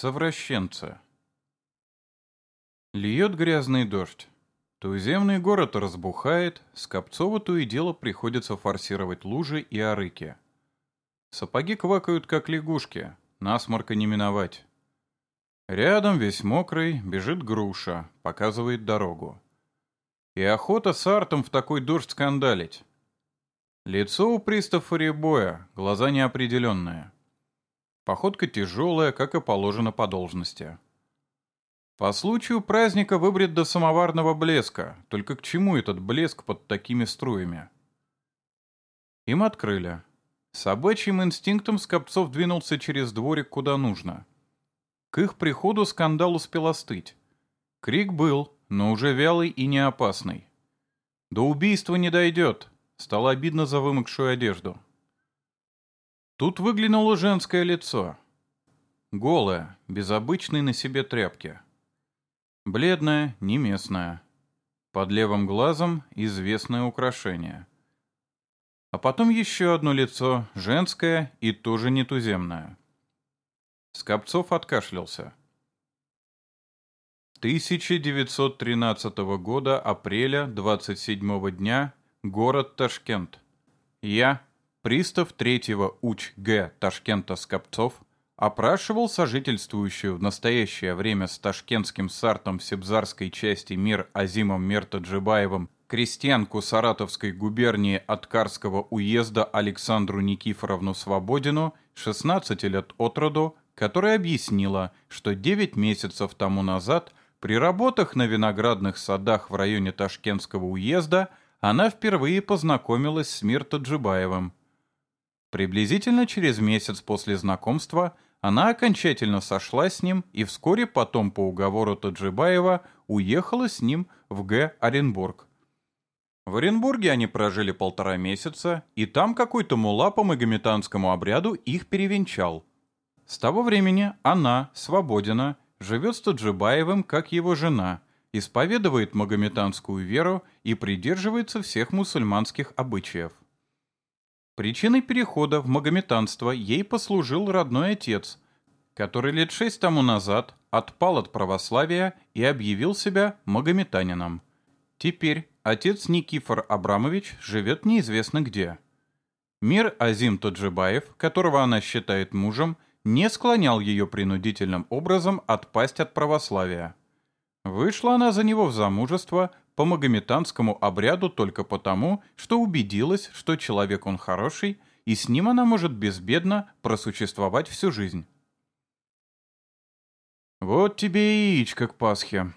Совращенца. Льет грязный дождь. Туземный город разбухает, Скопцову то и дело приходится форсировать лужи и арыки. Сапоги квакают, как лягушки, насморка не миновать. Рядом, весь мокрый, бежит груша, показывает дорогу. И охота с артом в такой дождь скандалить. Лицо у пристав Фарибоя, глаза неопределенные. Походка тяжелая, как и положено по должности. По случаю праздника выбрит до самоварного блеска, только к чему этот блеск под такими струями? Им открыли. Собачьим инстинктом Скопцов двинулся через дворик куда нужно. К их приходу скандал успел остыть. Крик был, но уже вялый и не опасный. До убийства не дойдет. Стало обидно за вымокшую одежду. Тут выглянуло женское лицо. Голое, без обычной на себе тряпки. Бледное, не местное. Под левым глазом известное украшение. А потом еще одно лицо, женское и тоже не туземное. Скопцов откашлялся. 1913 года, апреля, 27 дня, город Ташкент. Я, Пристав третьего УЧ Г. Ташкента Скопцов опрашивал сожительствующую в настоящее время с ташкентским сартом Себзарской части мир Азимом Мертаджибаевым крестьянку Саратовской губернии Откарского уезда Александру Никифоровну Свободину, 16 лет от роду, которая объяснила, что 9 месяцев тому назад при работах на виноградных садах в районе Ташкентского уезда она впервые познакомилась с Миртаджибаевым. Приблизительно через месяц после знакомства она окончательно сошла с ним и вскоре потом по уговору Таджибаева уехала с ним в Г. Оренбург. В Оренбурге они прожили полтора месяца, и там какой-то мула по магометанскому обряду их перевенчал. С того времени она, Свободина, живет с Таджибаевым как его жена, исповедует магометанскую веру и придерживается всех мусульманских обычаев. Причиной перехода в магометанство ей послужил родной отец, который лет шесть тому назад отпал от православия и объявил себя магометанином. Теперь отец Никифор Абрамович живет неизвестно где. Мир Азим Тоджибаев, которого она считает мужем, не склонял ее принудительным образом отпасть от православия. Вышла она за него в замужество по магометанскому обряду только потому, что убедилась, что человек он хороший, и с ним она может безбедно просуществовать всю жизнь. Вот тебе и яичко к Пасхе.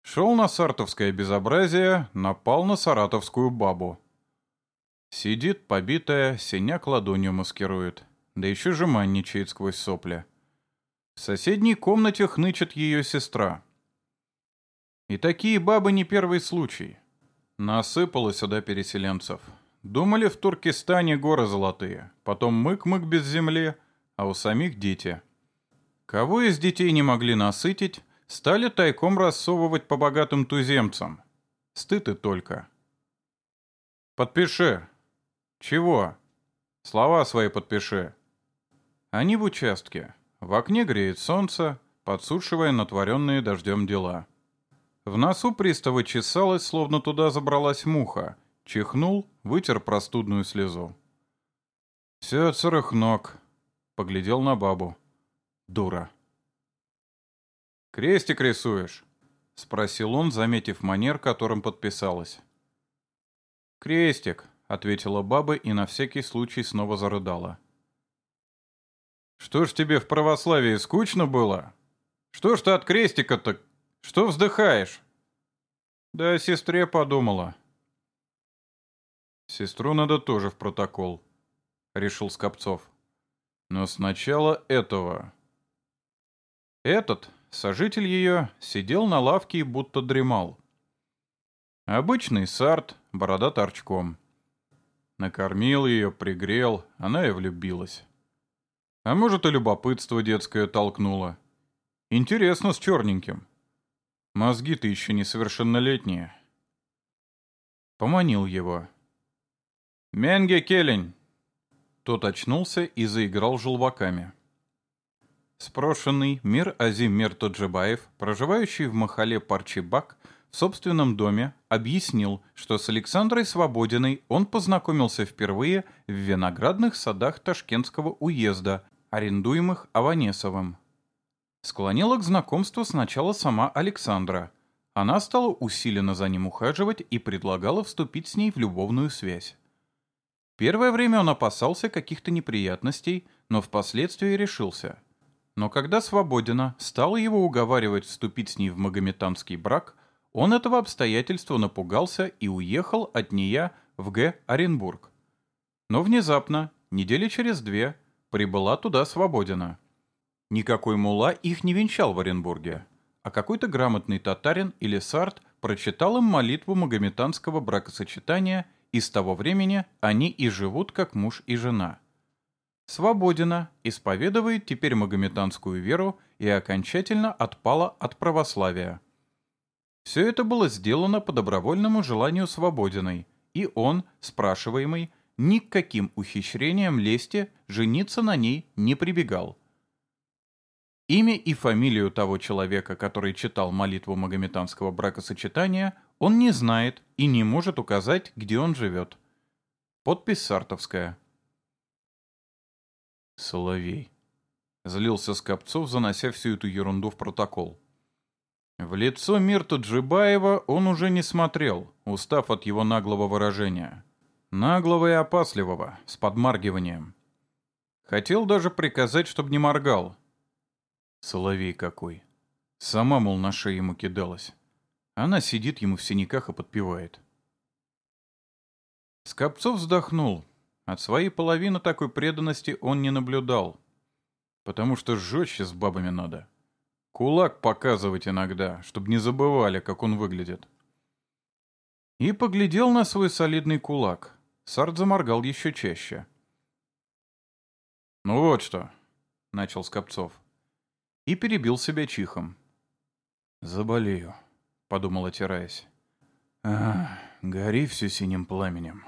Шел на сартовское безобразие, напал на саратовскую бабу. Сидит побитая, синяк ладонью маскирует, да еще жеманничает сквозь сопли. В соседней комнате хнычет ее сестра. И такие бабы не первый случай. Насыпало сюда переселенцев. Думали, в Туркестане горы золотые, потом мык-мык без земли, а у самих дети. Кого из детей не могли насытить, стали тайком рассовывать по богатым туземцам. Стыд и только. «Подпиши». «Чего?» «Слова свои подпиши». Они в участке. В окне греет солнце, подсушивая натворенные дождем дела. В носу пристава чесалась, словно туда забралась муха. Чихнул, вытер простудную слезу. «Все от сырых ног», — поглядел на бабу. «Дура». «Крестик рисуешь?» — спросил он, заметив манер, которым подписалась. «Крестик», — ответила баба и на всякий случай снова зарыдала. «Что ж тебе в православии скучно было? Что ж ты от крестика-то что вздыхаешь?» «Да о сестре подумала». «Сестру надо тоже в протокол», — решил Скопцов. «Но сначала этого». Этот, сожитель ее, сидел на лавке и будто дремал. Обычный сарт, борода торчком. Накормил ее, пригрел, она и влюбилась. А может, и любопытство детское толкнуло. Интересно с черненьким. Мозги-то еще несовершеннолетние. Поманил его. «Менге келень!» Тот очнулся и заиграл желваками. Спрошенный Мир Азим Миртоджибаев, проживающий в Махале Парчибак, в собственном доме, объяснил, что с Александрой Свободиной он познакомился впервые в виноградных садах Ташкентского уезда, арендуемых Аванесовым. Склонила к знакомству сначала сама Александра. Она стала усиленно за ним ухаживать и предлагала вступить с ней в любовную связь. Первое время он опасался каких-то неприятностей, но впоследствии решился – но когда Свободина стала его уговаривать вступить с ней в магометанский брак, он этого обстоятельства напугался и уехал от нее в Г. Оренбург. Но внезапно, недели через две, прибыла туда Свободина. Никакой мула их не венчал в Оренбурге, а какой-то грамотный татарин или сарт прочитал им молитву магометанского бракосочетания, и с того времени они и живут как муж и жена – Свободина исповедует теперь магометанскую веру и окончательно отпала от православия. Все это было сделано по добровольному желанию Свободиной, и он, спрашиваемый, ни к каким ухищрениям лести жениться на ней не прибегал. Имя и фамилию того человека, который читал молитву магометанского бракосочетания, он не знает и не может указать, где он живет. Подпись Сартовская. Соловей. Злился Скопцов, занося всю эту ерунду в протокол. В лицо Мирта Джибаева он уже не смотрел, устав от его наглого выражения. Наглого и опасливого, с подмаргиванием. Хотел даже приказать, чтобы не моргал. Соловей какой. Сама, мол, на шею ему кидалась. Она сидит ему в синяках и подпевает. Скопцов вздохнул, от своей половины такой преданности он не наблюдал. Потому что жестче с бабами надо. Кулак показывать иногда, чтобы не забывали, как он выглядит. И поглядел на свой солидный кулак. Сарт заморгал еще чаще. «Ну вот что», — начал Скопцов. И перебил себя чихом. «Заболею», — подумал, отираясь. «А, гори все синим пламенем».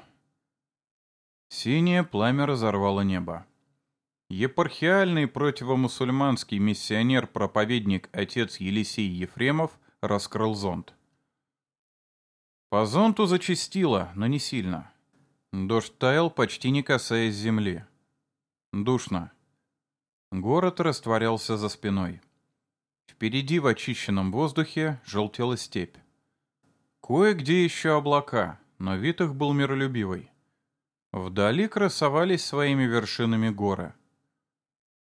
Синее пламя разорвало небо. Епархиальный противомусульманский миссионер-проповедник отец Елисей Ефремов раскрыл зонт. По зонту зачастило, но не сильно. Дождь таял, почти не касаясь земли. Душно. Город растворялся за спиной. Впереди в очищенном воздухе желтела степь. Кое-где еще облака, но вид их был миролюбивый. Вдали красовались своими вершинами горы.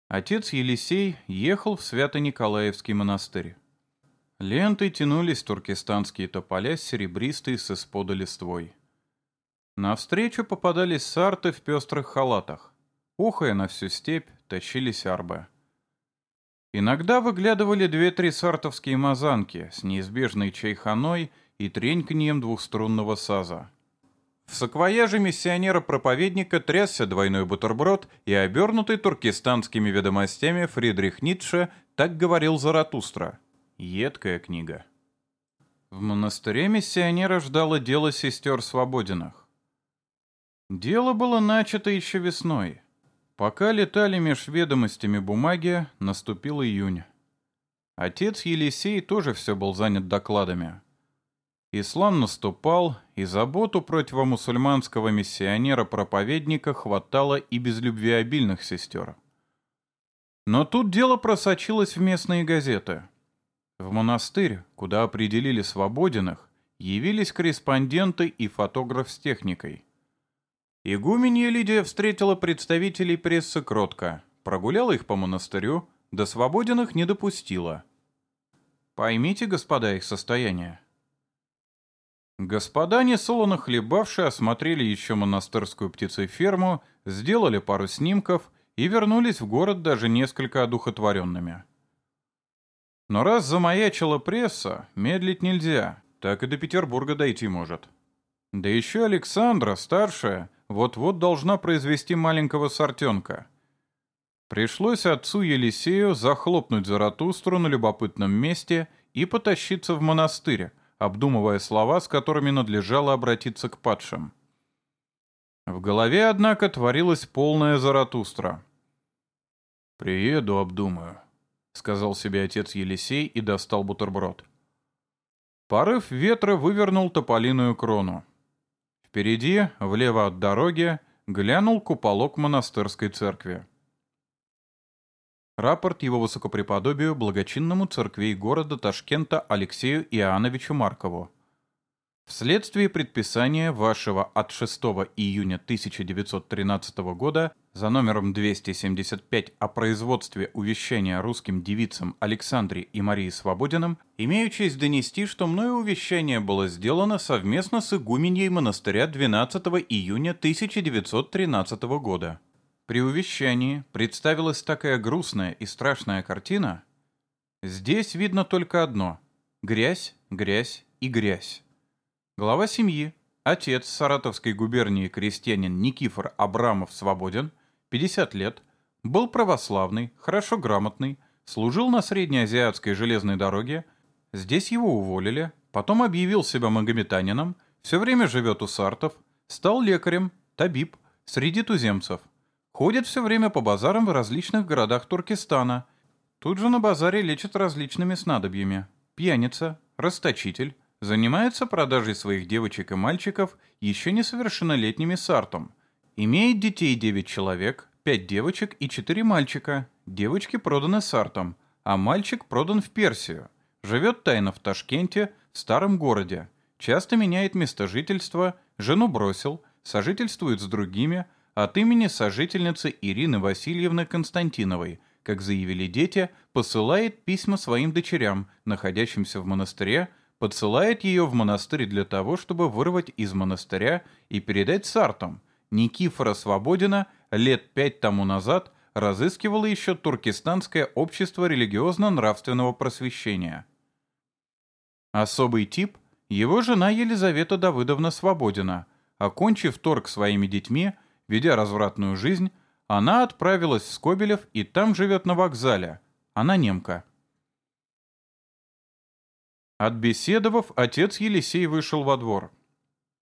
Отец Елисей ехал в Свято-Николаевский монастырь. Лентой тянулись туркестанские тополя серебристые с испода листвой. Навстречу попадались сарты в пестрых халатах. Ухая на всю степь, тащились арбы. Иногда выглядывали две-три сартовские мазанки с неизбежной чайханой и треньканьем двухструнного саза. В саквояже миссионера-проповедника трясся двойной бутерброд и обернутый туркестанскими ведомостями Фридрих Ницше «Так говорил Заратустра». Едкая книга. В монастыре миссионера ждало дело сестер Свободиных. Дело было начато еще весной. Пока летали меж ведомостями бумаги, наступил июнь. Отец Елисей тоже все был занят докладами. Ислам наступал, и заботу противомусульманского миссионера-проповедника хватало и без любвеобильных сестер. Но тут дело просочилось в местные газеты. В монастырь, куда определили свободенных, явились корреспонденты и фотограф с техникой. Игуменья Лидия встретила представителей прессы кротко, прогуляла их по монастырю, до свободенных не допустила. Поймите, господа, их состояние. Господа, несолоно хлебавшие, осмотрели еще монастырскую птицеферму, сделали пару снимков и вернулись в город даже несколько одухотворенными. Но раз замаячила пресса, медлить нельзя, так и до Петербурга дойти может. Да еще Александра, старшая, вот-вот должна произвести маленького сортенка. Пришлось отцу Елисею захлопнуть Заратустру на любопытном месте и потащиться в монастырь, обдумывая слова, с которыми надлежало обратиться к падшим. В голове, однако, творилась полная Заратустра. «Приеду, обдумаю», сказал себе отец Елисей и достал бутерброд. Порыв ветра вывернул тополиную крону. Впереди, влево от дороги, глянул куполок монастырской церкви. Рапорт его высокопреподобию благочинному церквей города Ташкента Алексею Иоанновичу Маркову. Вследствие предписания вашего от 6 июня 1913 года за номером 275 о производстве увещания русским девицам Александре и Марии Свободиным, имею честь донести, что мною увещание было сделано совместно с игуменьей монастыря 12 июня 1913 года. При увещании представилась такая грустная и страшная картина. Здесь видно только одно — грязь, грязь и грязь. Глава семьи, отец Саратовской губернии крестьянин Никифор Абрамов Свободен, 50 лет, был православный, хорошо грамотный, служил на Среднеазиатской железной дороге, здесь его уволили, потом объявил себя магометанином, все время живет у сартов, стал лекарем, табиб, среди туземцев. Ходит все время по базарам в различных городах Туркестана. Тут же на базаре лечат различными снадобьями. Пьяница, расточитель, Занимается продажей своих девочек и мальчиков еще несовершеннолетними сартом. Имеет детей 9 человек, 5 девочек и 4 мальчика. Девочки проданы сартом, а мальчик продан в Персию. Живет тайно в Ташкенте, в старом городе. Часто меняет место жительства, жену бросил, сожительствует с другими, от имени сожительницы Ирины Васильевны Константиновой, как заявили дети, посылает письма своим дочерям, находящимся в монастыре, подсылает ее в монастырь для того, чтобы вырвать из монастыря и передать сартам. Никифора Свободина лет пять тому назад разыскивало еще Туркестанское общество религиозно-нравственного просвещения. Особый тип – его жена Елизавета Давыдовна Свободина. Окончив торг своими детьми, ведя развратную жизнь, она отправилась в Скобелев и там живет на вокзале. Она немка. Отбеседовав, отец Елисей вышел во двор.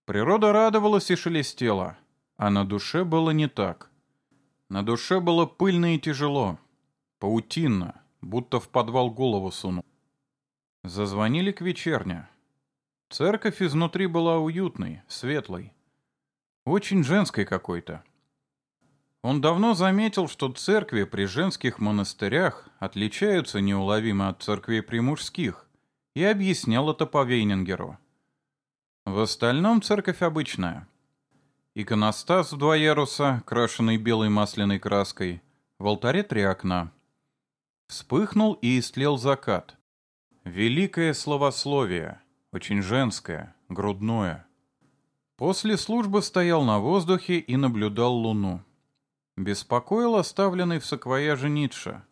Природа радовалась и шелестела, а на душе было не так. На душе было пыльно и тяжело, паутинно, будто в подвал голову сунул. Зазвонили к вечерне. Церковь изнутри была уютной, светлой. Очень женской какой-то. Он давно заметил, что церкви при женских монастырях отличаются неуловимо от церквей при мужских, и объяснял это по Вейнингеру. В остальном церковь обычная. Иконостас в два яруса, крашенный белой масляной краской, в алтаре три окна. Вспыхнул и истлел закат. Великое словословие, очень женское, грудное. После службы стоял на воздухе и наблюдал луну. Беспокоил оставленный в саквояже Ницше.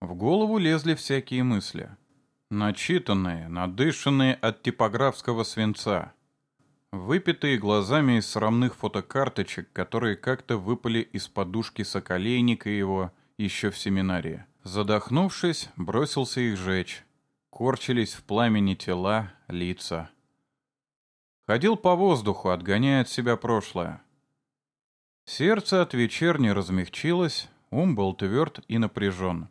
В голову лезли всякие мысли. Начитанные, надышанные от типографского свинца. Выпитые глазами из срамных фотокарточек, которые как-то выпали из подушки соколейника его еще в семинарии. Задохнувшись, бросился их жечь. Корчились в пламени тела, лица. Ходил по воздуху, отгоняя от себя прошлое. Сердце от вечерни размягчилось, ум был тверд и напряжен.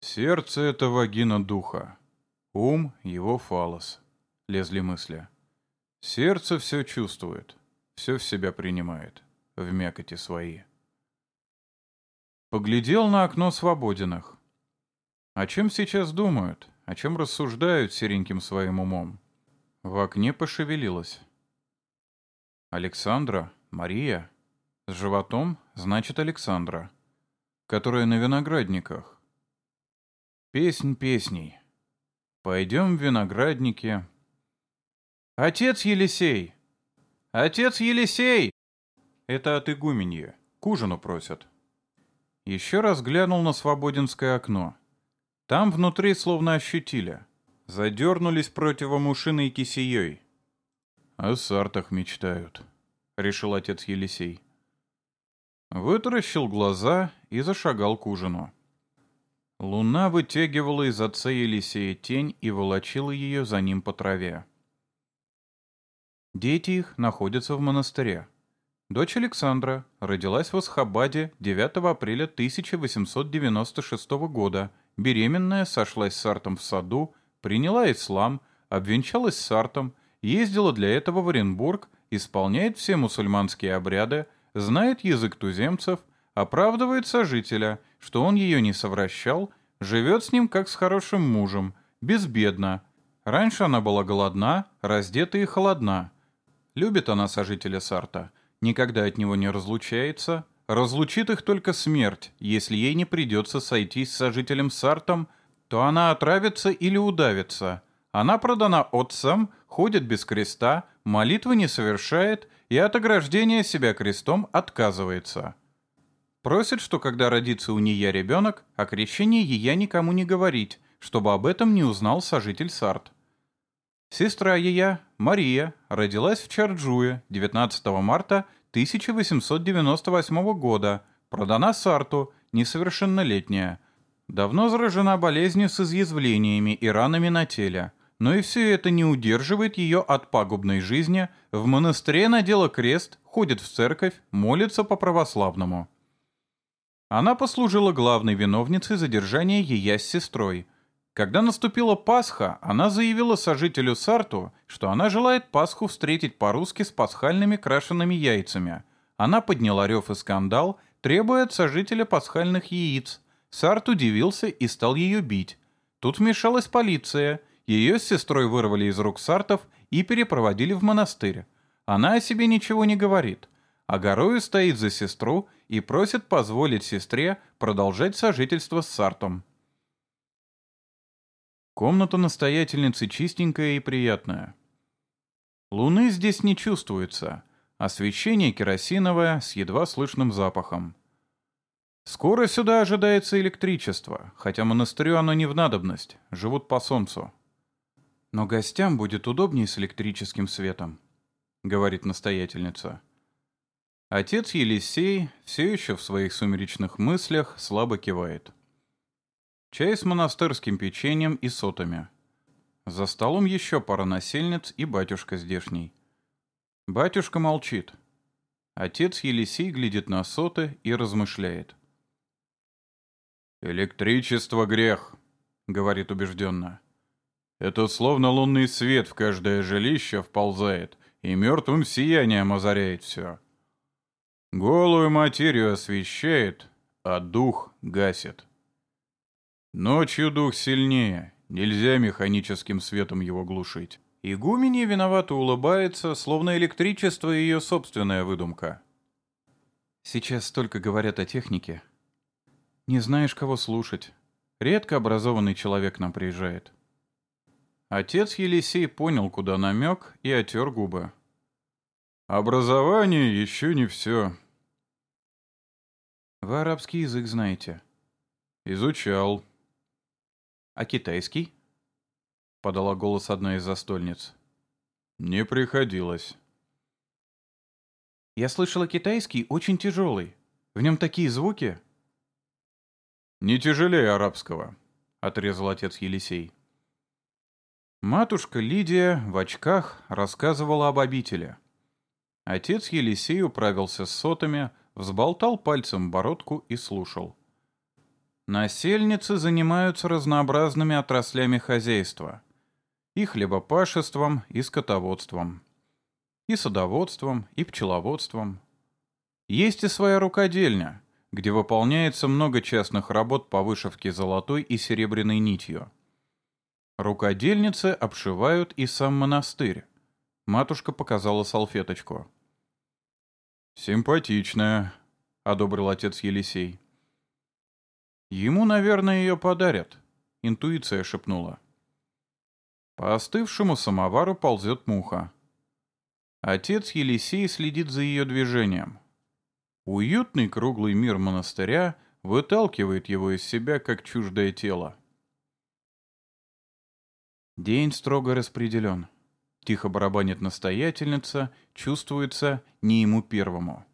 Сердце — это вагина духа. Ум — его фалос. Лезли мысли. Сердце все чувствует, все в себя принимает, в мякоти свои. Поглядел на окно Свободиных. О чем сейчас думают, о чем рассуждают сереньким своим умом? В окне пошевелилась. Александра, Мария. С животом значит Александра, которая на виноградниках. Песнь песней. Пойдем в виноградники. Отец Елисей! Отец Елисей! Это от игуменья. К ужину просят. Еще раз глянул на свободинское окно. Там внутри словно ощутили. Задернулись противомушиной кисеей. О сартах мечтают, решил отец Елисей. Вытаращил глаза и зашагал к ужину. Луна вытягивала из отца Елисея тень и волочила ее за ним по траве. Дети их находятся в монастыре. Дочь Александра родилась в Асхабаде 9 апреля 1896 года. Беременная сошлась с Сартом в саду, приняла ислам, обвенчалась с Сартом, ездила для этого в Оренбург, исполняет все мусульманские обряды, знает язык туземцев, оправдывает сожителя, что он ее не совращал, живет с ним как с хорошим мужем, безбедно. Раньше она была голодна, раздета и холодна. Любит она сожителя Сарта – никогда от него не разлучается, разлучит их только смерть. Если ей не придется сойтись с сожителем Сартом, то она отравится или удавится. Она продана отцам, ходит без креста, молитвы не совершает и от ограждения себя крестом отказывается. Просит, что когда родится у нее ребенок, о крещении ее никому не говорить, чтобы об этом не узнал сожитель Сарт. Сестра ее, Мария, родилась в Чарджуе 19 марта 1898 года, продана Сарту, несовершеннолетняя. Давно заражена болезнью с изъязвлениями и ранами на теле. Но и все это не удерживает ее от пагубной жизни. В монастыре надела крест, ходит в церковь, молится по-православному. Она послужила главной виновницей задержания ее с сестрой – когда наступила Пасха, она заявила сожителю Сарту, что она желает Пасху встретить по-русски с пасхальными крашенными яйцами. Она подняла рев и скандал, требуя от сожителя пасхальных яиц. Сарт удивился и стал ее бить. Тут вмешалась полиция. Ее с сестрой вырвали из рук Сартов и перепроводили в монастырь. Она о себе ничего не говорит. А горою стоит за сестру и просит позволить сестре продолжать сожительство с Сартом. Комната настоятельницы чистенькая и приятная. Луны здесь не чувствуется, освещение керосиновое с едва слышным запахом. Скоро сюда ожидается электричество, хотя монастырю оно не в надобность, живут по солнцу. Но гостям будет удобнее с электрическим светом, говорит настоятельница. Отец Елисей все еще в своих сумеречных мыслях слабо кивает. Чай с монастырским печеньем и сотами. За столом еще пара насельниц и батюшка здешний. Батюшка молчит. Отец Елисей глядит на соты и размышляет. «Электричество — грех», — говорит убежденно. «Это словно лунный свет в каждое жилище вползает и мертвым сиянием озаряет все. Голую материю освещает, а дух гасит». Ночью дух сильнее, нельзя механическим светом его глушить. Игуменья виновато улыбается, словно электричество ее собственная выдумка. Сейчас столько говорят о технике. Не знаешь, кого слушать. Редко образованный человек нам приезжает. Отец Елисей понял, куда намек, и отер губы. Образование еще не все. Вы арабский язык знаете? Изучал. «А китайский?» — подала голос одна из застольниц. «Не приходилось». «Я слышала, китайский очень тяжелый. В нем такие звуки». «Не тяжелее арабского», — отрезал отец Елисей. Матушка Лидия в очках рассказывала об обители. Отец Елисей управился с сотами, взболтал пальцем бородку и слушал. Насельницы занимаются разнообразными отраслями хозяйства. И хлебопашеством, и скотоводством. И садоводством, и пчеловодством. Есть и своя рукодельня, где выполняется много частных работ по вышивке золотой и серебряной нитью. Рукодельницы обшивают и сам монастырь. Матушка показала салфеточку. «Симпатичная», — одобрил отец Елисей. Ему, наверное, ее подарят. Интуиция шепнула. По остывшему самовару ползет муха. Отец Елисей следит за ее движением. Уютный круглый мир монастыря выталкивает его из себя, как чуждое тело. День строго распределен. Тихо барабанит настоятельница, чувствуется не ему первому.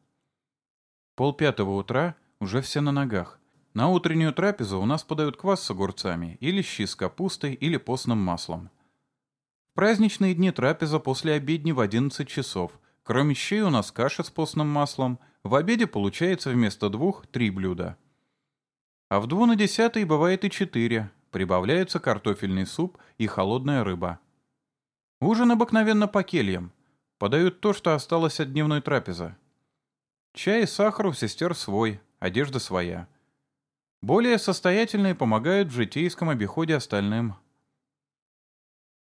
Пол пятого утра уже все на ногах, на утреннюю трапезу у нас подают квас с огурцами, или щи с капустой, или постным маслом. В праздничные дни трапеза после обедни в 11 часов, Кроме щей у нас каша с постным маслом. В обеде получается вместо двух три блюда. А в дву на десятый бывает и четыре. Прибавляются картофельный суп и холодная рыба. Ужин обыкновенно по кельям. Подают то, что осталось от дневной трапезы. Чай и сахар у сестер свой, одежда своя. Более состоятельные помогают в житейском обиходе остальным.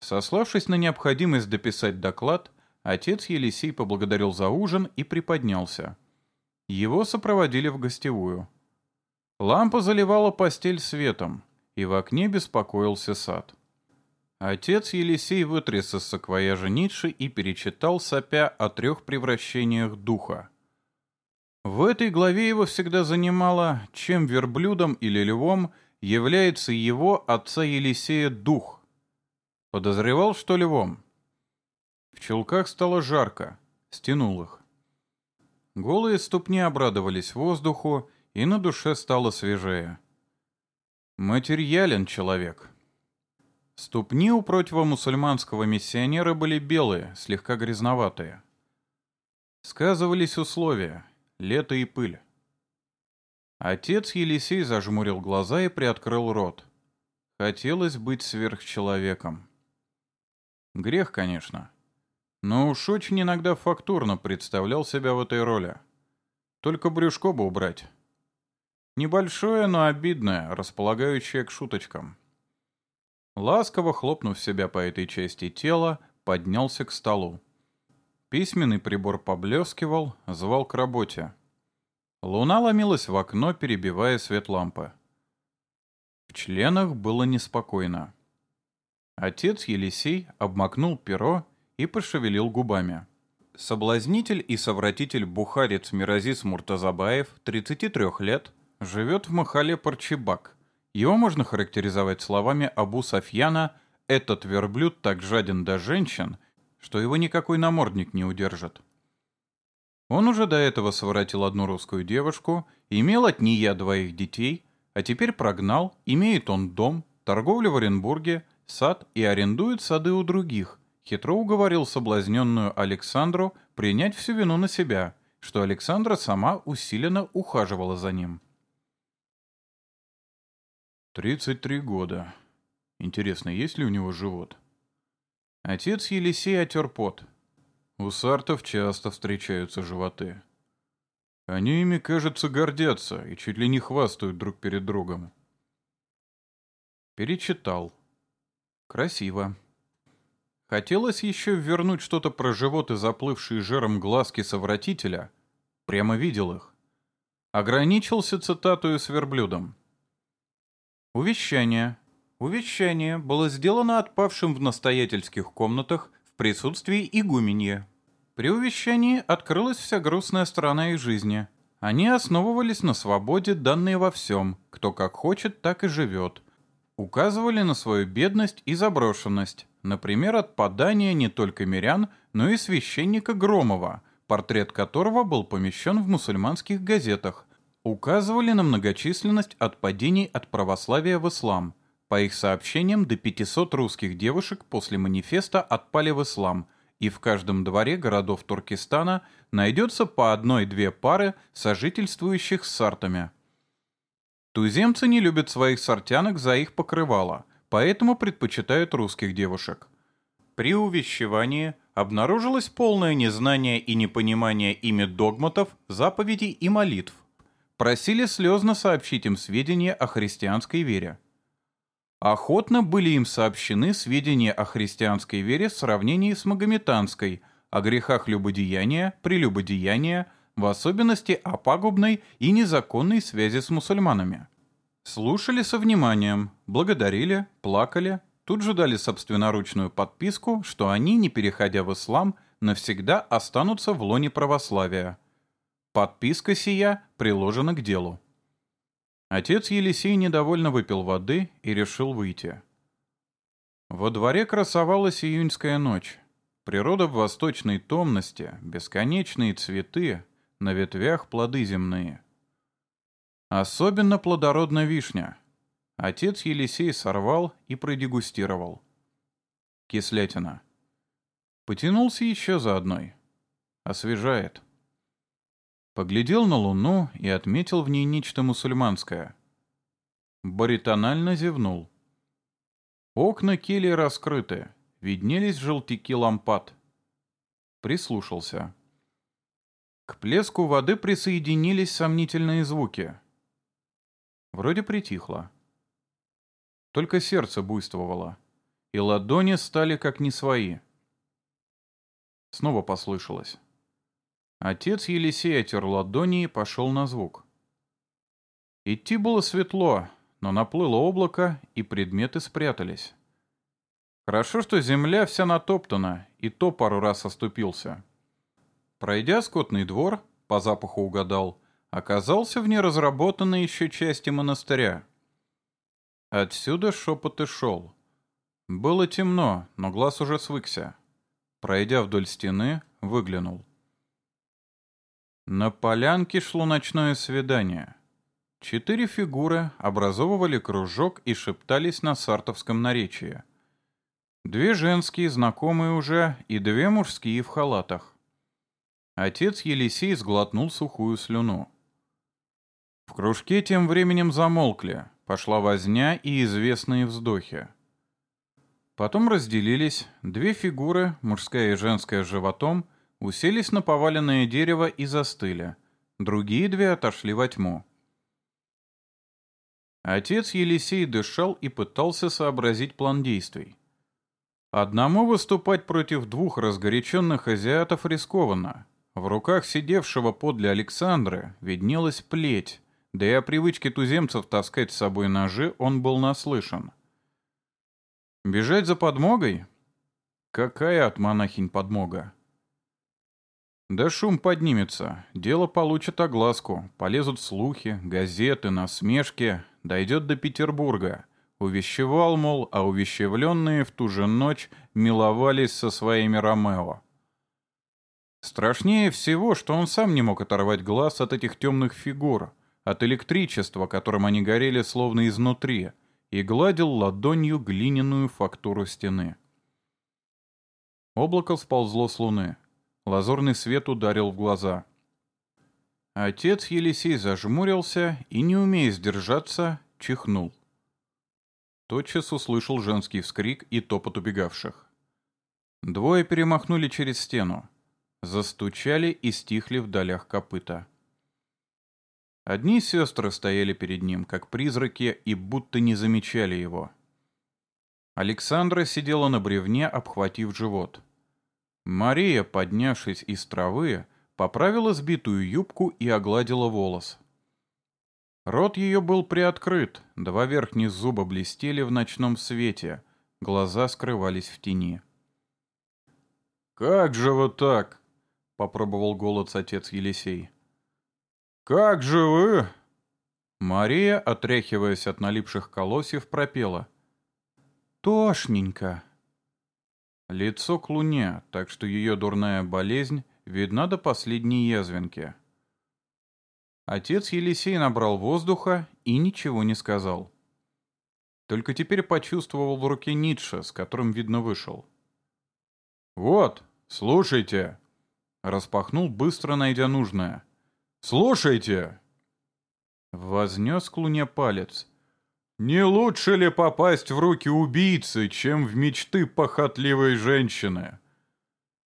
Сославшись на необходимость дописать доклад, отец Елисей поблагодарил за ужин и приподнялся. Его сопроводили в гостевую. Лампа заливала постель светом, и в окне беспокоился сад. Отец Елисей вытряс из саквояжа Ницше и перечитал, сопя о трех превращениях духа. В этой главе его всегда занимало, чем верблюдом или львом является его отца Елисея дух. Подозревал, что львом. В чулках стало жарко, стянул их. Голые ступни обрадовались воздуху, и на душе стало свежее. Материален человек. Ступни у противомусульманского миссионера были белые, слегка грязноватые. Сказывались условия — лето и пыль. Отец Елисей зажмурил глаза и приоткрыл рот. Хотелось быть сверхчеловеком. Грех, конечно. Но уж очень иногда фактурно представлял себя в этой роли. Только брюшко бы убрать. Небольшое, но обидное, располагающее к шуточкам. Ласково хлопнув себя по этой части тела, поднялся к столу. Письменный прибор поблескивал, звал к работе. Луна ломилась в окно, перебивая свет лампы. В членах было неспокойно. Отец Елисей обмакнул перо и пошевелил губами. Соблазнитель и совратитель-бухарец Миразис Муртазабаев, 33 лет, живет в Махале Парчибак – его можно характеризовать словами Абу Софьяна «Этот верблюд так жаден до женщин, что его никакой намордник не удержит». Он уже до этого своротил одну русскую девушку, имел от нее двоих детей, а теперь прогнал, имеет он дом, торговлю в Оренбурге, сад и арендует сады у других. Хитро уговорил соблазненную Александру принять всю вину на себя, что Александра сама усиленно ухаживала за ним. Тридцать три года. Интересно, есть ли у него живот? Отец Елисей отер пот. У сартов часто встречаются животы. Они ими, кажется, гордятся и чуть ли не хвастают друг перед другом. Перечитал. Красиво. Хотелось еще вернуть что-то про живот и заплывшие жиром глазки совратителя. Прямо видел их. Ограничился цитатую с верблюдом. Увещание. Увещание было сделано отпавшим в настоятельских комнатах в присутствии игуменья. При увещании открылась вся грустная сторона их жизни. Они основывались на свободе, данной во всем, кто как хочет, так и живет. Указывали на свою бедность и заброшенность, например, отпадание не только мирян, но и священника Громова, портрет которого был помещен в мусульманских газетах, указывали на многочисленность отпадений от православия в ислам. По их сообщениям, до 500 русских девушек после манифеста отпали в ислам, и в каждом дворе городов Туркестана найдется по одной-две пары сожительствующих с сартами. Туземцы не любят своих сартянок за их покрывало, поэтому предпочитают русских девушек. При увещевании обнаружилось полное незнание и непонимание ими догматов, заповедей и молитв просили слезно сообщить им сведения о христианской вере. Охотно были им сообщены сведения о христианской вере в сравнении с магометанской, о грехах любодеяния, прелюбодеяния, в особенности о пагубной и незаконной связи с мусульманами. Слушали со вниманием, благодарили, плакали, тут же дали собственноручную подписку, что они, не переходя в ислам, навсегда останутся в лоне православия – Подписка сия приложена к делу. Отец Елисей недовольно выпил воды и решил выйти. Во дворе красовалась июньская ночь. Природа в восточной томности, бесконечные цветы, на ветвях плоды земные. Особенно плодородна вишня. Отец Елисей сорвал и продегустировал. Кислятина. Потянулся еще за одной. Освежает. Поглядел на луну и отметил в ней нечто мусульманское. Баритонально зевнул. Окна кели раскрыты, виднелись желтики лампад. Прислушался. К плеску воды присоединились сомнительные звуки. Вроде притихло. Только сердце буйствовало, и ладони стали как не свои. Снова послышалось. Отец Елисей отер ладони и пошел на звук. Идти было светло, но наплыло облако, и предметы спрятались. Хорошо, что земля вся натоптана, и то пару раз оступился. Пройдя скотный двор, по запаху угадал, оказался в неразработанной еще части монастыря. Отсюда шепот и шел. Было темно, но глаз уже свыкся. Пройдя вдоль стены, выглянул. На полянке шло ночное свидание. Четыре фигуры образовывали кружок и шептались на сартовском наречии. Две женские, знакомые уже, и две мужские в халатах. Отец Елисей сглотнул сухую слюну. В кружке тем временем замолкли, Пошла возня и известные вздохи. Потом разделились, две фигуры, мужская и женская животом, уселись на поваленное дерево и застыли. Другие две отошли во тьму. Отец Елисей дышал и пытался сообразить план действий. Одному выступать против двух разгоряченных азиатов рискованно. В руках сидевшего подле Александра виднелась плеть, да и о привычке туземцев таскать с собой ножи он был наслышан. Бежать за подмогой? Какая от монахинь подмога? Да шум поднимется, дело получит огласку, полезут слухи, газеты, насмешки, дойдет до Петербурга. Увещевал, мол, а увещевленные в ту же ночь миловались со своими Ромео. Страшнее всего, что он сам не мог оторвать глаз от этих темных фигур, от электричества, которым они горели словно изнутри, и гладил ладонью глиняную фактуру стены. Облако сползло с луны. Лазурный свет ударил в глаза. Отец Елисей зажмурился и, не умея сдержаться, чихнул. Тотчас услышал женский вскрик и топот убегавших. Двое перемахнули через стену. Застучали и стихли в долях копыта. Одни сестры стояли перед ним, как призраки, и будто не замечали его. Александра сидела на бревне, обхватив живот. Мария, поднявшись из травы, поправила сбитую юбку и огладила волос. Рот ее был приоткрыт, два верхних зуба блестели в ночном свете, глаза скрывались в тени. «Как же вот так?» — попробовал голос отец Елисей. «Как же вы?» Мария, отряхиваясь от налипших колосьев, пропела. «Тошненько». Лицо к луне, так что ее дурная болезнь видна до последней язвинки. Отец Елисей набрал воздуха и ничего не сказал. Только теперь почувствовал в руке Ницше, с которым, видно, вышел. «Вот, слушайте!» Распахнул, быстро найдя нужное. «Слушайте!» Вознес к луне палец. «Не лучше ли попасть в руки убийцы, чем в мечты похотливой женщины?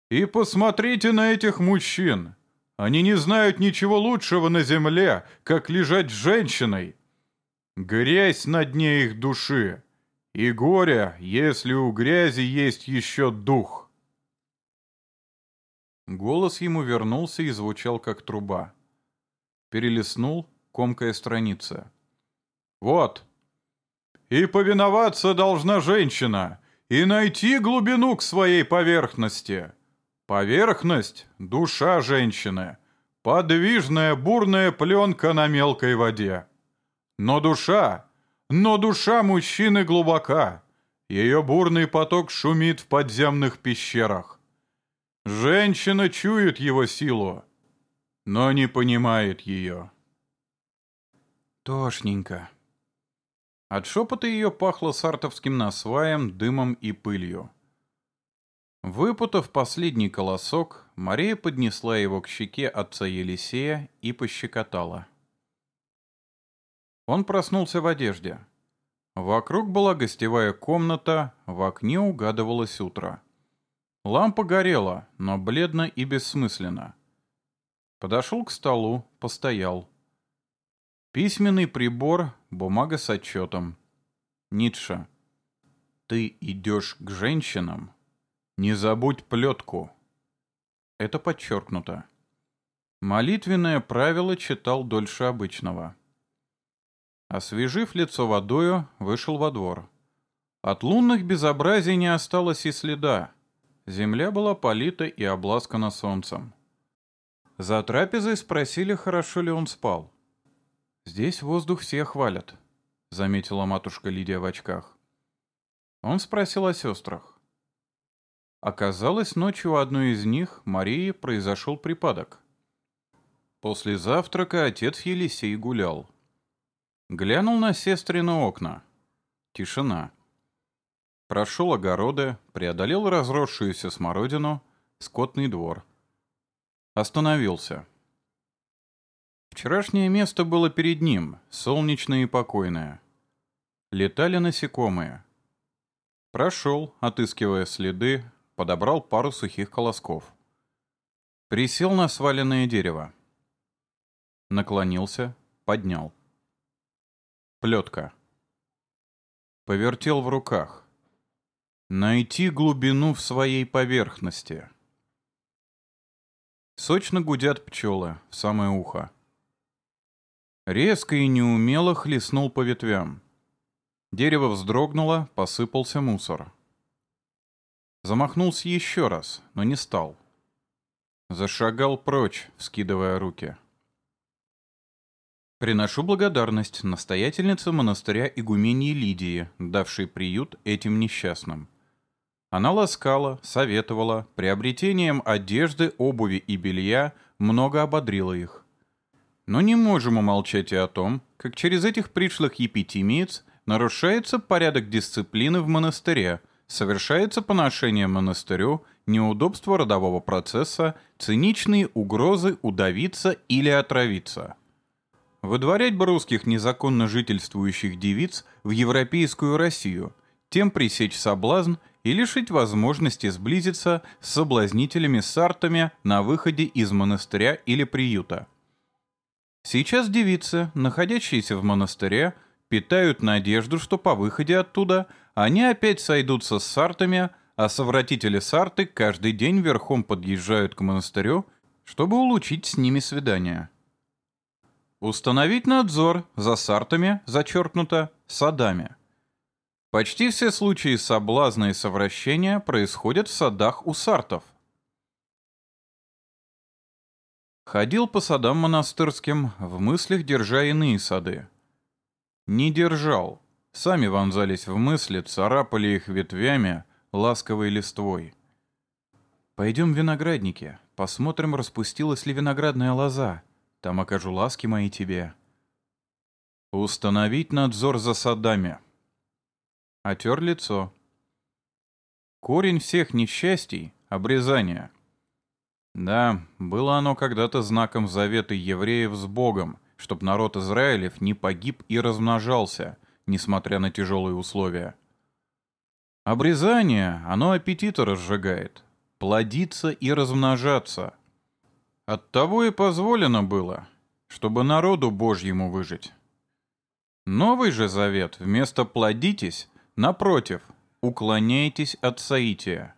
И посмотрите на этих мужчин. Они не знают ничего лучшего на земле, как лежать с женщиной. Грязь на дне их души. И горе, если у грязи есть еще дух». Голос ему вернулся и звучал как труба. Перелистнул, комкая страница. «Вот. И повиноваться должна женщина, и найти глубину к своей поверхности. Поверхность — душа женщины, подвижная бурная пленка на мелкой воде. Но душа, но душа мужчины глубока, ее бурный поток шумит в подземных пещерах. Женщина чует его силу, но не понимает ее. Тошненько. От шепота ее пахло сартовским насваем, дымом и пылью. Выпутав последний колосок, Мария поднесла его к щеке отца Елисея и пощекотала. Он проснулся в одежде. Вокруг была гостевая комната, в окне угадывалось утро. Лампа горела, но бледно и бессмысленно. Подошел к столу, постоял. Письменный прибор, бумага с отчетом. Ницше. Ты идешь к женщинам, не забудь плетку. Это подчеркнуто. Молитвенное правило читал дольше обычного. Освежив лицо водою, вышел во двор. От лунных безобразий не осталось и следа. Земля была полита и обласкана солнцем. За трапезой спросили, хорошо ли он спал. «Здесь воздух все хвалят», — заметила матушка Лидия в очках. Он спросил о сестрах. Оказалось, ночью у одной из них, Марии, произошел припадок. После завтрака отец Елисей гулял. Глянул на сестрины окна. Тишина. Прошел огороды, преодолел разросшуюся смородину, скотный двор. Остановился. Вчерашнее место было перед ним, солнечное и покойное. Летали насекомые. Прошел, отыскивая следы, подобрал пару сухих колосков. Присел на сваленное дерево. Наклонился, поднял. Плетка. Повертел в руках. Найти глубину в своей поверхности. Сочно гудят пчелы в самое ухо. Резко и неумело хлестнул по ветвям. Дерево вздрогнуло, посыпался мусор. Замахнулся еще раз, но не стал. Зашагал прочь, вскидывая руки. Приношу благодарность настоятельнице монастыря игумении Лидии, давшей приют этим несчастным. Она ласкала, советовала, приобретением одежды, обуви и белья много ободрила их. Но не можем умолчать и о том, как через этих пришлых епитимиец нарушается порядок дисциплины в монастыре – совершается поношение монастырю, неудобства родового процесса, циничные угрозы удавиться или отравиться. Выдворять бы русских незаконно жительствующих девиц в европейскую Россию, тем пресечь соблазн и лишить возможности сблизиться с соблазнителями-сартами на выходе из монастыря или приюта. Сейчас девицы, находящиеся в монастыре, питают надежду, что по выходе оттуда они опять сойдутся с сартами, а совратители сарты каждый день верхом подъезжают к монастырю, чтобы улучить с ними свидание. Установить надзор за сартами, зачеркнуто, садами. Почти все случаи соблазна и совращения происходят в садах у сартов. Ходил по садам монастырским, в мыслях держа иные сады. Не держал. Сами вонзались в мысли, царапали их ветвями, ласковой листвой. «Пойдем в виноградники, посмотрим, распустилась ли виноградная лоза. Там окажу ласки мои тебе». «Установить надзор за садами». Отер лицо. Корень всех несчастий — обрезание. Да, было оно когда-то знаком завета евреев с Богом — чтоб народ Израилев не погиб и размножался, несмотря на тяжелые условия. Обрезание, оно аппетиты разжигает, плодиться и размножаться. Оттого и позволено было, чтобы народу Божьему выжить. Новый же завет вместо «плодитесь», напротив, уклоняйтесь от соития.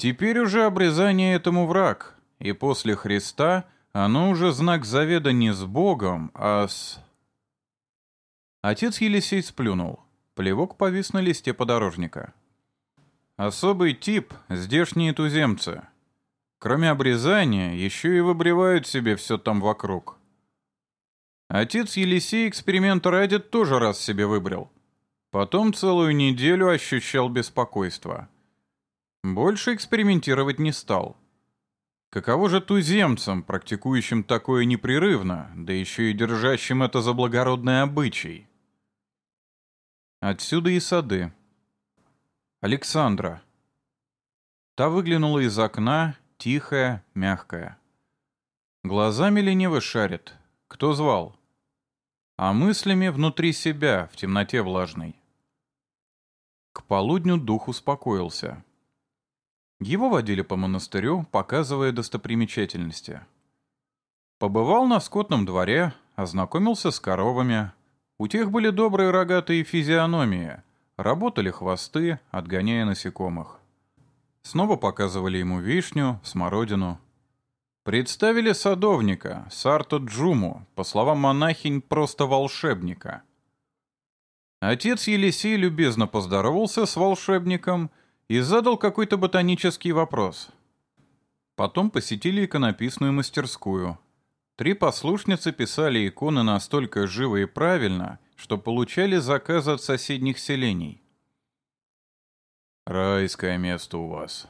Теперь уже обрезание этому враг, и после Христа – оно уже знак заведа не с Богом, а с... Отец Елисей сплюнул. Плевок повис на листе подорожника. Особый тип — здешние туземцы. Кроме обрезания, еще и выбривают себе все там вокруг. Отец Елисей эксперимент ради тоже раз себе выбрал. Потом целую неделю ощущал беспокойство. Больше экспериментировать не стал. Каково же туземцам, практикующим такое непрерывно, да еще и держащим это за благородный обычай? Отсюда и сады. Александра. Та выглянула из окна, тихая, мягкая. Глазами лениво шарит. Кто звал? А мыслями внутри себя, в темноте влажной. К полудню дух успокоился. Его водили по монастырю, показывая достопримечательности. Побывал на скотном дворе, ознакомился с коровами. У тех были добрые рогатые физиономии, работали хвосты, отгоняя насекомых. Снова показывали ему вишню, смородину. Представили садовника, Сарто Джуму, по словам монахинь, просто волшебника — Отец Елисей любезно поздоровался с волшебником и задал какой-то ботанический вопрос. Потом посетили иконописную мастерскую. Три послушницы писали иконы настолько живо и правильно, что получали заказы от соседних селений. «Райское место у вас».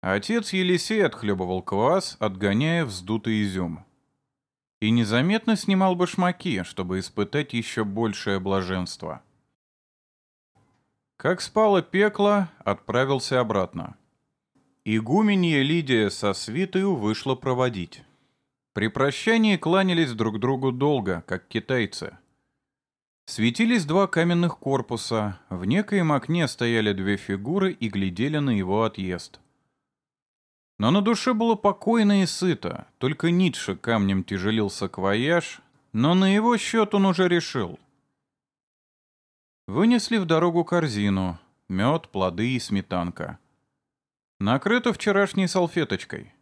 Отец Елисей отхлебывал квас, отгоняя вздутый изюм и незаметно снимал башмаки, чтобы испытать еще большее блаженство. Как спало пекло, отправился обратно. Игуменья Лидия со свитою вышла проводить. При прощании кланялись друг другу долго, как китайцы. Светились два каменных корпуса, в некоем окне стояли две фигуры и глядели на его отъезд. Но на душе было покойно и сыто, только Ницше камнем тяжелился квояж, но на его счет он уже решил. Вынесли в дорогу корзину, мед, плоды и сметанка. Накрыто вчерашней салфеточкой.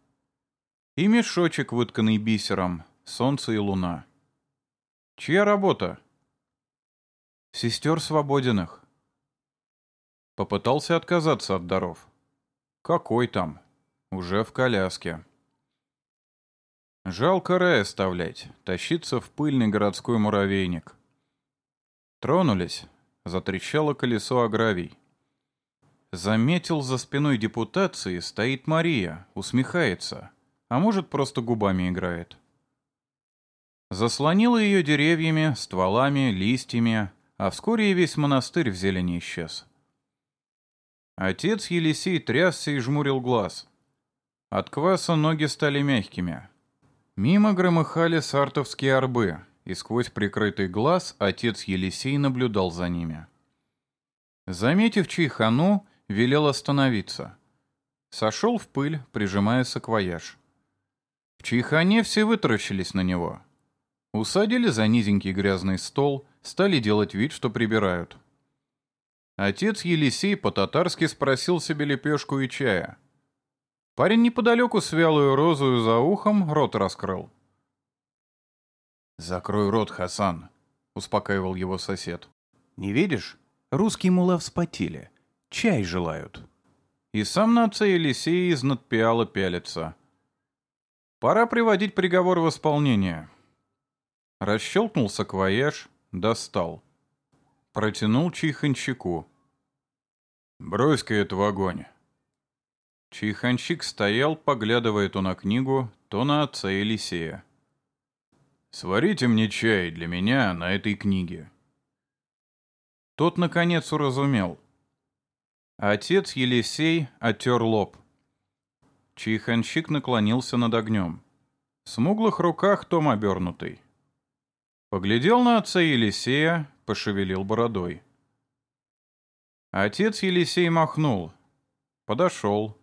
И мешочек, вытканный бисером, солнце и луна. Чья работа? Сестер свободенных. Попытался отказаться от даров. Какой там? Уже в коляске. Жалко рай оставлять, тащиться в пыльный городской муравейник. Тронулись, затрещало колесо агравий. Заметил за спиной депутации стоит Мария, усмехается, а может просто губами играет. Заслонила ее деревьями, стволами, листьями, а вскоре и весь монастырь в зелени исчез. Отец Елисей трясся и жмурил глаз — от кваса ноги стали мягкими. Мимо громыхали сартовские арбы, и сквозь прикрытый глаз отец Елисей наблюдал за ними. Заметив чайхану, велел остановиться. Сошел в пыль, прижимая саквояж. В чайхане все вытаращились на него. Усадили за низенький грязный стол, стали делать вид, что прибирают. Отец Елисей по-татарски спросил себе лепешку и чая — Парень неподалеку с вялую розою за ухом рот раскрыл. «Закрой рот, Хасан», — успокаивал его сосед. «Не видишь? Русские мула вспотели. Чай желают». И сам на отца Елисея из надпиала пялится. «Пора приводить приговор в исполнение». Расщелкнул саквояж, достал. Протянул чайханщику. «Брось-ка это в огонь». Чайханщик стоял, поглядывая то на книгу, то на отца Елисея. «Сварите мне чай для меня на этой книге». Тот, наконец, уразумел. Отец Елисей отер лоб. Чайханщик наклонился над огнем. В смуглых руках том обернутый. Поглядел на отца Елисея, пошевелил бородой. Отец Елисей махнул. Подошел,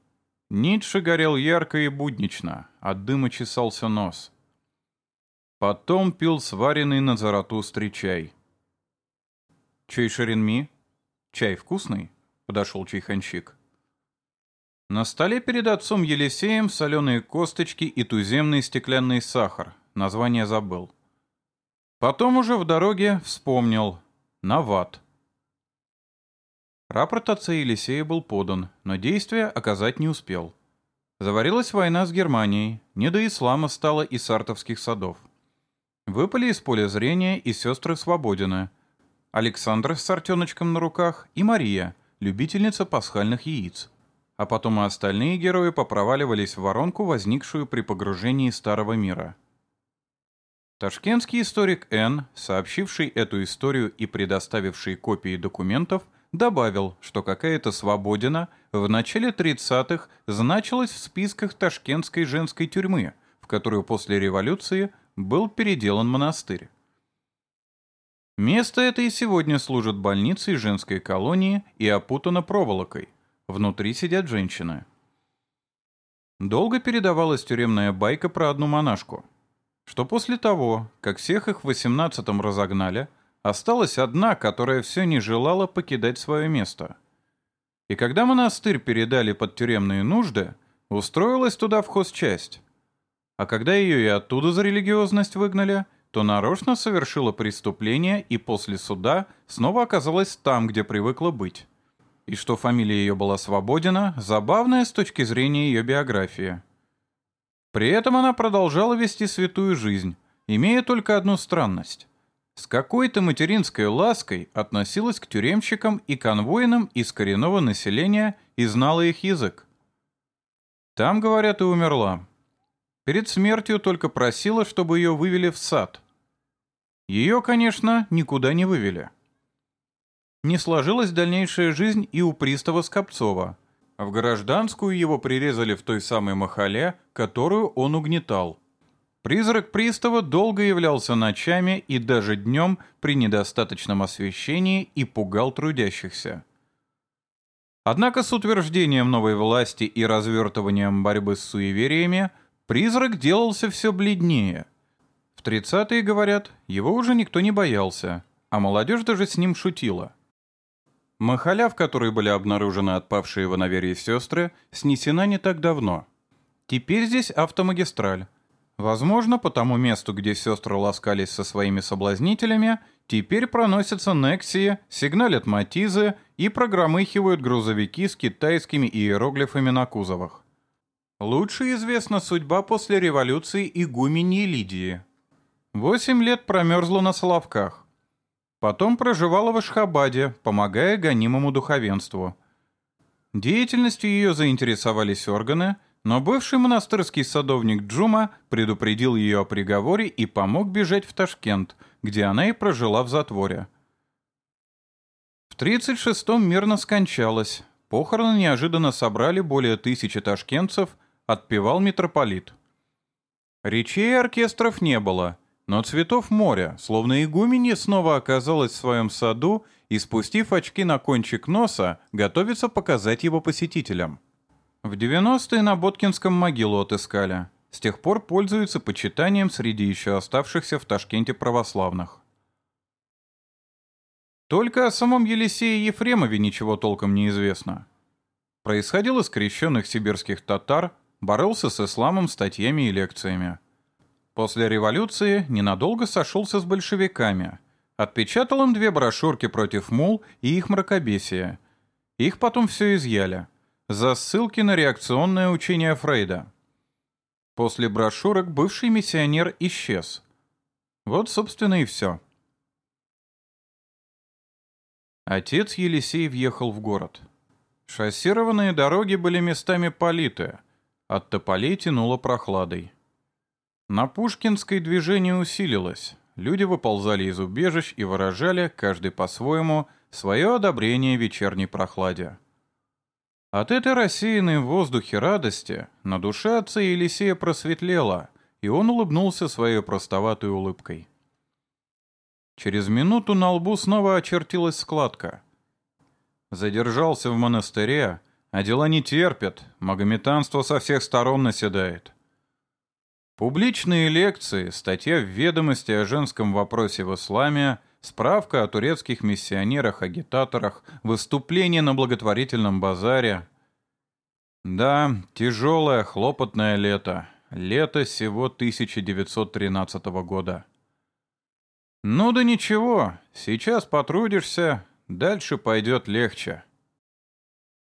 Ницше горел ярко и буднично, от дыма чесался нос. Потом пил сваренный на Заратустре чай. «Чай шаринми? Чай вкусный?» — подошел чайханщик. На столе перед отцом Елисеем соленые косточки и туземный стеклянный сахар. Название забыл. Потом уже в дороге вспомнил. Нават. Рапорт отца Елисея был подан, но действия оказать не успел. Заварилась война с Германией, не до ислама стало и сартовских садов. Выпали из поля зрения и сестры Свободины, Александр с сартеночком на руках и Мария, любительница пасхальных яиц. А потом и остальные герои попроваливались в воронку, возникшую при погружении Старого мира. Ташкентский историк Н., сообщивший эту историю и предоставивший копии документов, добавил, что какая-то свободина в начале 30-х значилась в списках ташкентской женской тюрьмы, в которую после революции был переделан монастырь. Место это и сегодня служит больницей женской колонии и опутано проволокой. Внутри сидят женщины. Долго передавалась тюремная байка про одну монашку, что после того, как всех их в 18-м разогнали, осталась одна, которая все не желала покидать свое место. И когда монастырь передали под тюремные нужды, устроилась туда в хозчасть. А когда ее и оттуда за религиозность выгнали, то нарочно совершила преступление и после суда снова оказалась там, где привыкла быть и что фамилия ее была Свободина, забавная с точки зрения ее биографии. При этом она продолжала вести святую жизнь, имея только одну странность. С какой-то материнской лаской относилась к тюремщикам и конвоинам из коренного населения и знала их язык. Там, говорят, и умерла. Перед смертью только просила, чтобы ее вывели в сад. Ее, конечно, никуда не вывели. Не сложилась дальнейшая жизнь и у пристава Скопцова. В гражданскую его прирезали в той самой махале, которую он угнетал. Призрак пристава долго являлся ночами и даже днем при недостаточном освещении и пугал трудящихся. Однако с утверждением новой власти и развертыванием борьбы с суевериями призрак делался все бледнее. В 30-е, говорят, его уже никто не боялся, а молодежь даже с ним шутила. Махаля, в которой были обнаружены отпавшие в Анаверии сестры, снесена не так давно. Теперь здесь автомагистраль. Возможно, по тому месту, где сестры ласкались со своими соблазнителями, теперь проносятся Нексии, сигналят Матизы и прогромыхивают грузовики с китайскими иероглифами на кузовах. Лучше известна судьба после революции игуменьи Лидии. Восемь лет промерзла на Соловках. Потом проживала в Ашхабаде, помогая гонимому духовенству. Деятельностью ее заинтересовались органы, но бывший монастырский садовник Джума предупредил ее о приговоре и помог бежать в Ташкент, где она и прожила в затворе. В 36-м мирно скончалась. Похороны неожиданно собрали более тысячи ташкентцев, отпевал митрополит. Речей оркестров не было — но цветов моря, словно игуменья, снова оказалась в своем саду и, спустив очки на кончик носа, готовится показать его посетителям. В 90-е на Боткинском могилу отыскали. С тех пор пользуются почитанием среди еще оставшихся в Ташкенте православных. Только о самом Елисее Ефремове ничего толком не известно. Происходил из крещенных сибирских татар, боролся с исламом статьями и лекциями. После революции ненадолго сошелся с большевиками. Отпечатал им две брошюрки против мул и их мракобесия. Их потом все изъяли. За ссылки на реакционное учение Фрейда. После брошюрок бывший миссионер исчез. Вот, собственно, и все. Отец Елисей въехал в город. Шоссированные дороги были местами политые. От тополей тянуло прохладой. На Пушкинской движение усилилось. Люди выползали из убежищ и выражали, каждый по-своему, свое одобрение вечерней прохладе. От этой рассеянной в воздухе радости на душе отца Елисея просветлело, и он улыбнулся своей простоватой улыбкой. Через минуту на лбу снова очертилась складка. Задержался в монастыре, а дела не терпят, магометанство со всех сторон наседает. Публичные лекции, статья в «Ведомости» о женском вопросе в исламе, справка о турецких миссионерах-агитаторах, выступление на благотворительном базаре. Да, тяжелое, хлопотное лето. Лето всего 1913 года. Ну да ничего, сейчас потрудишься, дальше пойдет легче.